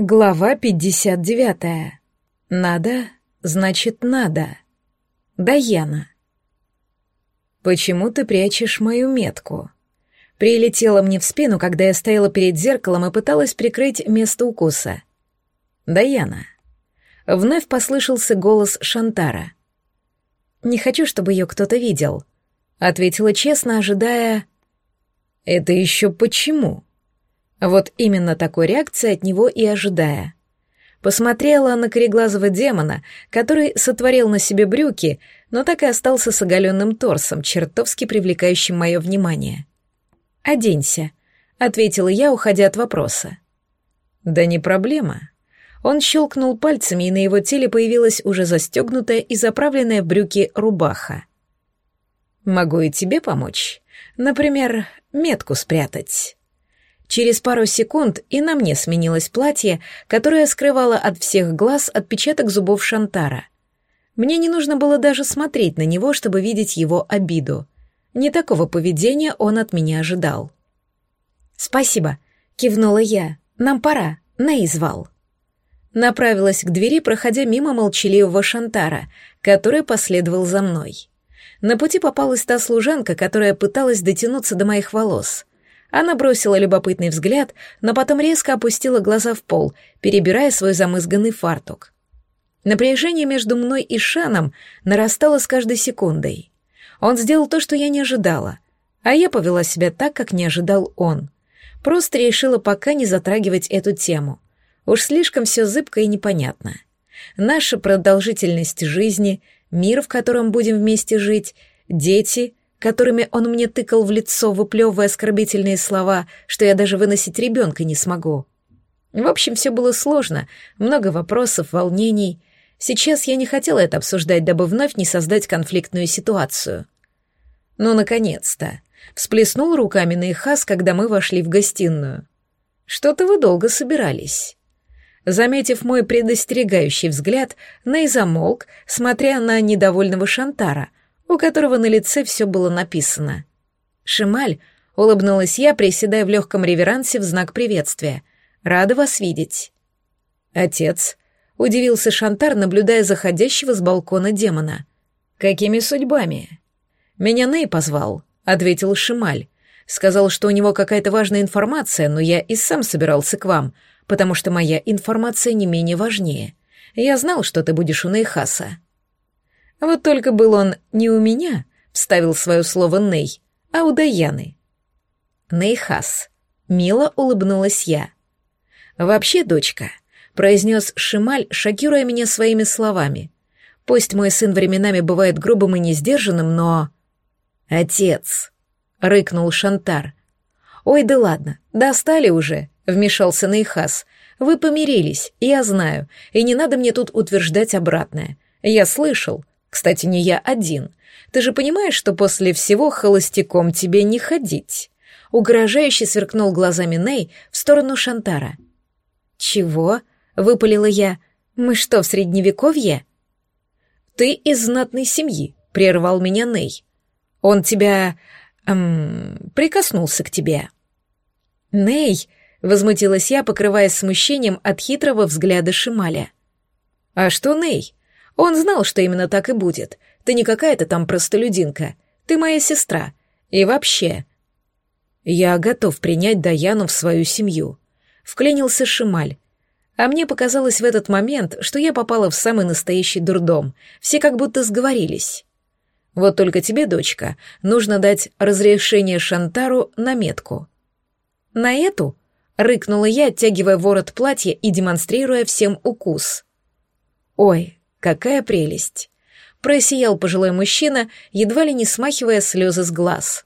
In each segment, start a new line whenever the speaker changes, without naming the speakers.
Глава 59. Надо, значит, надо. Даяна. Почему ты прячешь мою метку? Прилетела мне в спину, когда я стояла перед зеркалом и пыталась прикрыть место укуса. Даяна. Вновь послышался голос Шантара. Не хочу, чтобы ее кто-то видел, ответила честно, ожидая Это еще почему? Вот именно такой реакции от него и ожидая. Посмотрела на кореглазого демона, который сотворил на себе брюки, но так и остался с оголенным торсом, чертовски привлекающим мое внимание. «Оденься», — ответила я, уходя от вопроса. «Да не проблема». Он щелкнул пальцами, и на его теле появилась уже застегнутая и заправленная в брюки рубаха. «Могу и тебе помочь. Например, метку спрятать». Через пару секунд и на мне сменилось платье, которое скрывало от всех глаз отпечаток зубов Шантара. Мне не нужно было даже смотреть на него, чтобы видеть его обиду. Не такого поведения он от меня ожидал. «Спасибо», — кивнула я. «Нам пора. Наизвал». Направилась к двери, проходя мимо молчаливого Шантара, который последовал за мной. На пути попалась та служанка, которая пыталась дотянуться до моих волос. Она бросила любопытный взгляд, но потом резко опустила глаза в пол, перебирая свой замызганный фартук. Напряжение между мной и Шаном нарастало с каждой секундой. Он сделал то, что я не ожидала, а я повела себя так, как не ожидал он. Просто решила пока не затрагивать эту тему. Уж слишком все зыбко и непонятно. Наша продолжительность жизни, мир, в котором будем вместе жить, дети, которыми он мне тыкал в лицо, выплевывая оскорбительные слова, что я даже выносить ребенка не смогу. В общем, все было сложно, много вопросов, волнений. Сейчас я не хотела это обсуждать, дабы вновь не создать конфликтную ситуацию. Ну, наконец-то. Всплеснул руками Нейхас, когда мы вошли в гостиную. Что-то вы долго собирались. Заметив мой предостерегающий взгляд, Ней замолк, смотря на недовольного Шантара, у которого на лице все было написано. «Шималь», — улыбнулась я, приседая в легком реверансе в знак приветствия. «Рада вас видеть». «Отец», — удивился Шантар, наблюдая заходящего с балкона демона. «Какими судьбами?» «Меня Ней позвал», — ответил Шималь. «Сказал, что у него какая-то важная информация, но я и сам собирался к вам, потому что моя информация не менее важнее. Я знал, что ты будешь у Нейхаса». Вот только был он не у меня, вставил свое слово Ней, а у Даяны. Нейхас. Мило улыбнулась я. «Вообще, дочка», — произнес Шималь, шокируя меня своими словами. «Пусть мой сын временами бывает грубым и несдержанным, но...» «Отец», — рыкнул Шантар. «Ой, да ладно, достали уже», — вмешался Нейхас. «Вы помирились, я знаю, и не надо мне тут утверждать обратное. Я слышал, кстати, не я один. Ты же понимаешь, что после всего холостяком тебе не ходить?» Угрожающе сверкнул глазами Ней в сторону Шантара. «Чего?» — выпалила я. «Мы что, в средневековье?» «Ты из знатной семьи», — прервал меня Ней. «Он тебя... Эм, прикоснулся к тебе». «Ней!» — возмутилась я, покрываясь смущением от хитрого взгляда Шималя. «А что Ней?» Он знал, что именно так и будет. Ты не какая-то там простолюдинка. Ты моя сестра. И вообще... Я готов принять Даяну в свою семью. Вклинился Шималь. А мне показалось в этот момент, что я попала в самый настоящий дурдом. Все как будто сговорились. Вот только тебе, дочка, нужно дать разрешение Шантару на метку. На эту? Рыкнула я, оттягивая ворот платья и демонстрируя всем укус. Ой, Какая прелесть! Просиял пожилой мужчина, едва ли не смахивая слезы с глаз.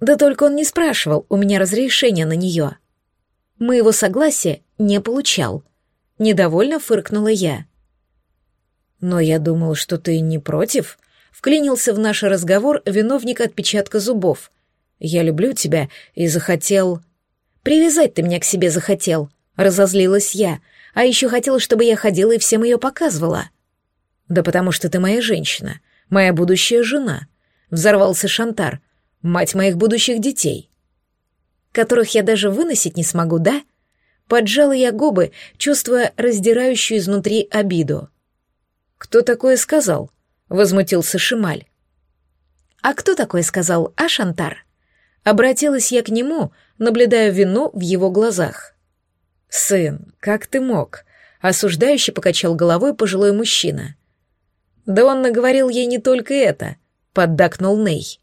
Да только он не спрашивал у меня разрешения на нее. Моего согласия не получал. Недовольно фыркнула я. «Но я думал, что ты не против», — вклинился в наш разговор виновник отпечатка зубов. «Я люблю тебя и захотел...» «Привязать ты меня к себе захотел», — разозлилась я, «а еще хотел, чтобы я ходила и всем ее показывала». «Да потому что ты моя женщина, моя будущая жена», — взорвался Шантар, «мать моих будущих детей». «Которых я даже выносить не смогу, да?» Поджала я губы, чувствуя раздирающую изнутри обиду. «Кто такое сказал?» — возмутился Шималь. «А кто такое сказал, а, Шантар?» Обратилась я к нему, наблюдая вину в его глазах. «Сын, как ты мог?» — осуждающе покачал головой пожилой мужчина. «Да он наговорил ей не только это», — поддакнул Ней.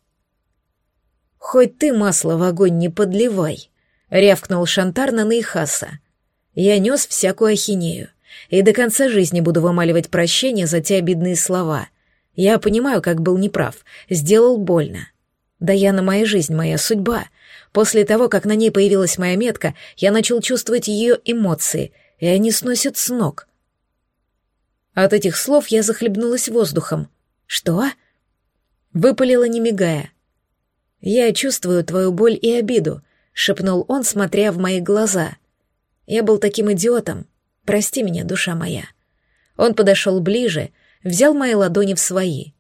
«Хоть ты масло в огонь не подливай», — рявкнул Шантар на Нейхаса. «Я нес всякую ахинею, и до конца жизни буду вымаливать прощение за те обидные слова. Я понимаю, как был неправ, сделал больно. Да я на моя жизнь, моя судьба. После того, как на ней появилась моя метка, я начал чувствовать ее эмоции, и они сносят с ног». От этих слов я захлебнулась воздухом. «Что?» Выпалила, не мигая. «Я чувствую твою боль и обиду», — шепнул он, смотря в мои глаза. «Я был таким идиотом. Прости меня, душа моя». Он подошел ближе, взял мои ладони в свои.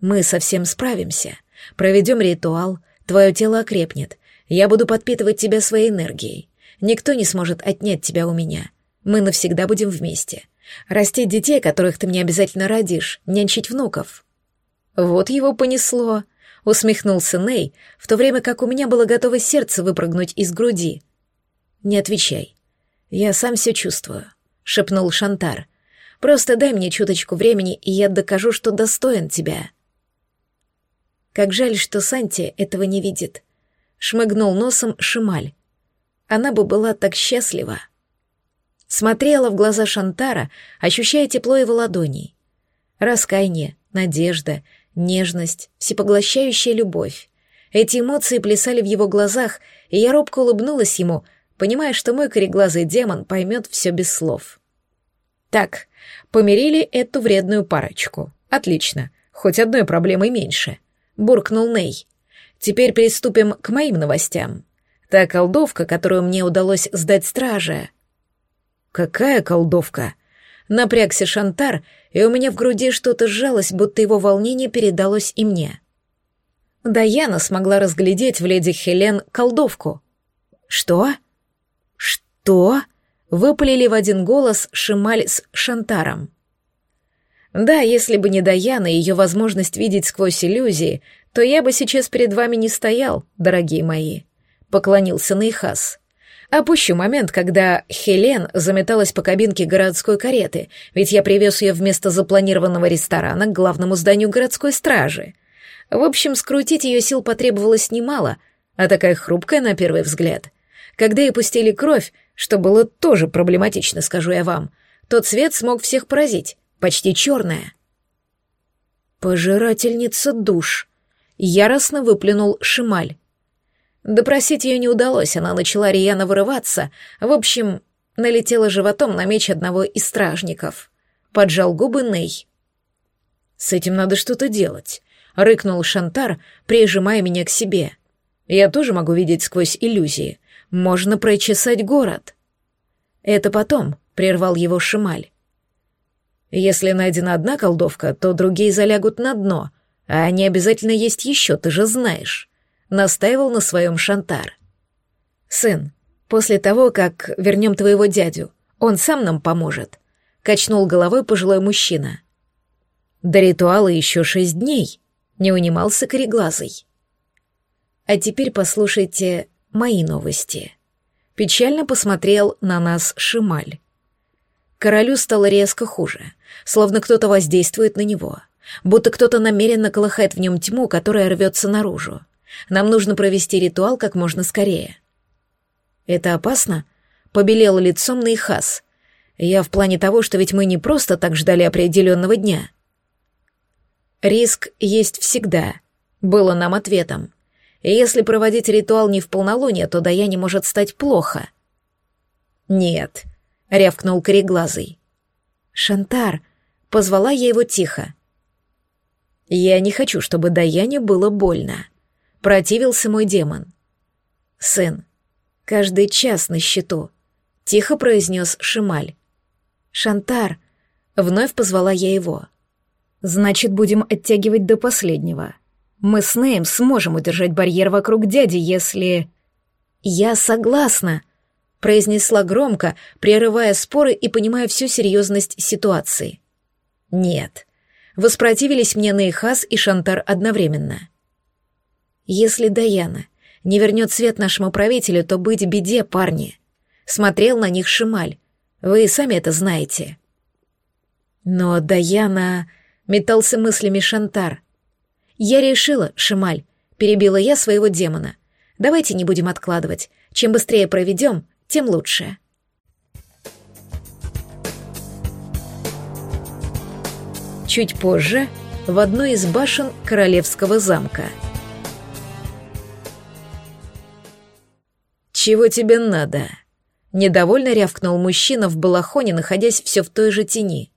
«Мы совсем справимся. Проведем ритуал, твое тело окрепнет. Я буду подпитывать тебя своей энергией. Никто не сможет отнять тебя у меня. Мы навсегда будем вместе. Растить детей, которых ты мне обязательно родишь, нянчить внуков». Вот его понесло усмехнулся Ней, в то время как у меня было готово сердце выпрыгнуть из груди. Не отвечай. Я сам все чувствую, шепнул Шантар. Просто дай мне чуточку времени, и я докажу, что достоин тебя. Как жаль, что Санти этого не видит. Шмыгнул носом Шималь. Она бы была так счастлива. Смотрела в глаза Шантара, ощущая тепло его ладоней. Раскаяние, надежда, нежность, всепоглощающая любовь. Эти эмоции плясали в его глазах, и я робко улыбнулась ему, понимая, что мой кореглазый демон поймет все без слов. Так, помирили эту вредную парочку. Отлично, хоть одной проблемой меньше. Буркнул Ней. Теперь приступим к моим новостям. Та колдовка, которую мне удалось сдать страже. Какая колдовка? Напрягся Шантар, и у меня в груди что-то сжалось, будто его волнение передалось и мне. Даяна смогла разглядеть в леди Хелен колдовку. «Что? Что?» — выпалили в один голос Шималь с Шантаром. «Да, если бы не Даяна и ее возможность видеть сквозь иллюзии, то я бы сейчас перед вами не стоял, дорогие мои», — поклонился Нейхас. Опущу момент, когда Хелен заметалась по кабинке городской кареты, ведь я привез ее вместо запланированного ресторана к главному зданию городской стражи. В общем, скрутить ее сил потребовалось немало, а такая хрупкая на первый взгляд. Когда ей пустили кровь, что было тоже проблематично, скажу я вам, тот цвет смог всех поразить, почти черная. «Пожирательница душ», — яростно выплюнул Шималь. Допросить ее не удалось, она начала рьяно вырываться. В общем, налетела животом на меч одного из стражников. Поджал губы Ней. «С этим надо что-то делать», — рыкнул Шантар, прижимая меня к себе. «Я тоже могу видеть сквозь иллюзии. Можно прочесать город». «Это потом», — прервал его Шималь. «Если найдена одна колдовка, то другие залягут на дно, а они обязательно есть еще, ты же знаешь» настаивал на своем Шантар. «Сын, после того, как вернем твоего дядю, он сам нам поможет», — качнул головой пожилой мужчина. «До ритуала еще шесть дней», — не унимался кореглазый. «А теперь послушайте мои новости». Печально посмотрел на нас Шималь. Королю стало резко хуже, словно кто-то воздействует на него, будто кто-то намеренно колыхает в нем тьму, которая рвется наружу. Нам нужно провести ритуал как можно скорее. Это опасно? Побелел лицом Нейхас. Я в плане того, что ведь мы не просто так ждали определенного дня. Риск есть всегда, было нам ответом. И если проводить ритуал не в полнолуние, то Даяне может стать плохо. Нет, рявкнул кореглазый. Шантар, позвала я его тихо. Я не хочу, чтобы Даяне было больно противился мой демон. «Сын, каждый час на счету», — тихо произнес Шималь. «Шантар», — вновь позвала я его. «Значит, будем оттягивать до последнего. Мы с Неем сможем удержать барьер вокруг дяди, если...» «Я согласна», — произнесла громко, прерывая споры и понимая всю серьезность ситуации. Нет. Воспротивились мне Нейхас и Шантар одновременно. Если Даяна не вернет свет нашему правителю, то быть беде, парни. Смотрел на них Шималь. Вы и сами это знаете. Но Даяна... Метался мыслями Шантар. Я решила, Шималь, перебила я своего демона. Давайте не будем откладывать. Чем быстрее проведем, тем лучше. Чуть позже в одной из башен королевского замка. «Чего тебе надо?» Недовольно рявкнул мужчина в балахоне, находясь все в той же тени.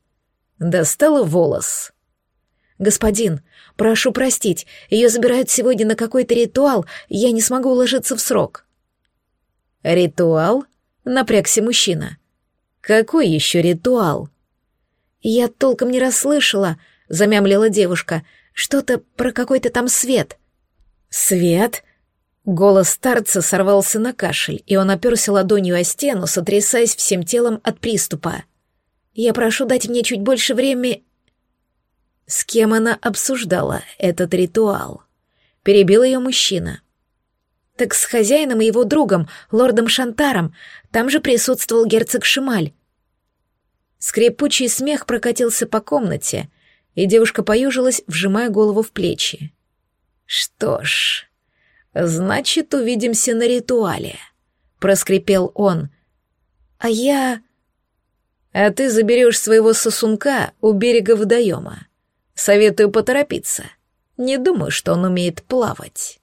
Достала волос. «Господин, прошу простить, ее забирают сегодня на какой-то ритуал, я не смогу уложиться в срок». «Ритуал?» — напрягся мужчина. «Какой еще ритуал?» «Я толком не расслышала», — замямлила девушка. «Что-то про какой-то там свет». «Свет?» Голос старца сорвался на кашель, и он оперся ладонью о стену, сотрясаясь всем телом от приступа. «Я прошу дать мне чуть больше времени...» С кем она обсуждала этот ритуал? Перебил ее мужчина. Так с хозяином и его другом, лордом Шантаром, там же присутствовал герцог Шималь. Скрипучий смех прокатился по комнате, и девушка поюжилась, вжимая голову в плечи. «Что ж, значит, увидимся на ритуале», — проскрипел он. «А я...» «А ты заберешь своего сосунка у берега водоема. Советую поторопиться. Не думаю, что он умеет плавать.